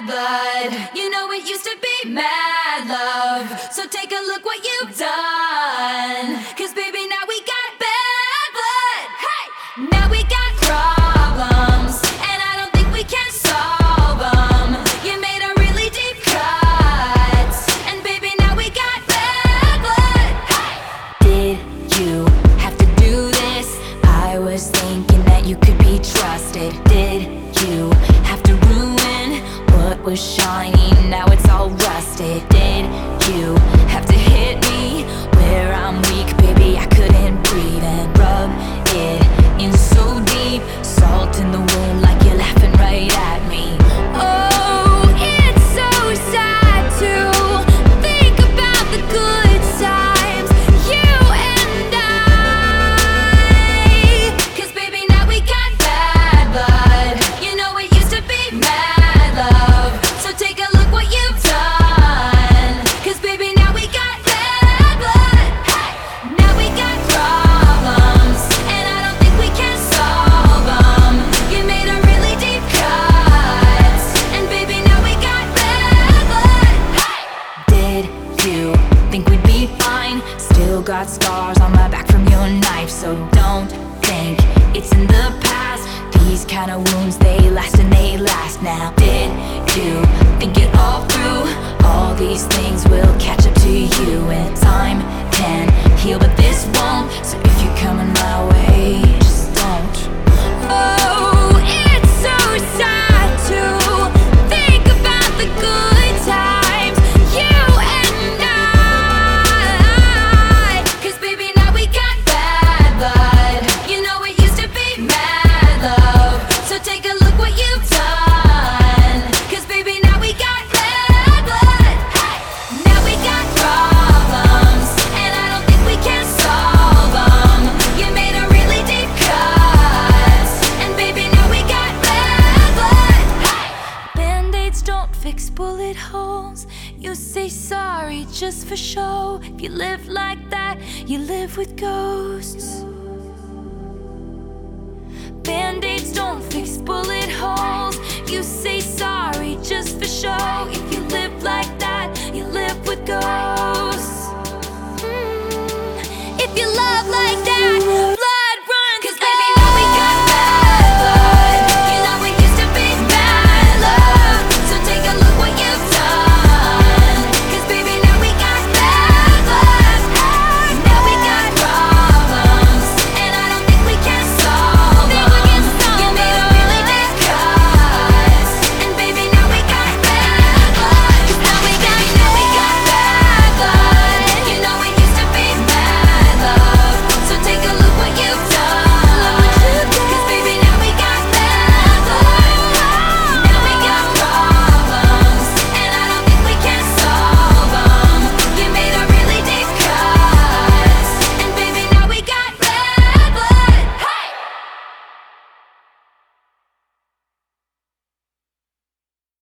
bad blood. You know it used to be mad love. So take a look what you've done. Cause baby, now shiny, now it's all rusted. Did you have to hit me where I'm weak? got scars on my back from your knife So don't think it's in the past These kind of wounds, they last and they last now Did you think it all through? All these things will catch up to you and say sorry just for show. If you live like that, you live with ghosts. Band